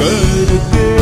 کر کے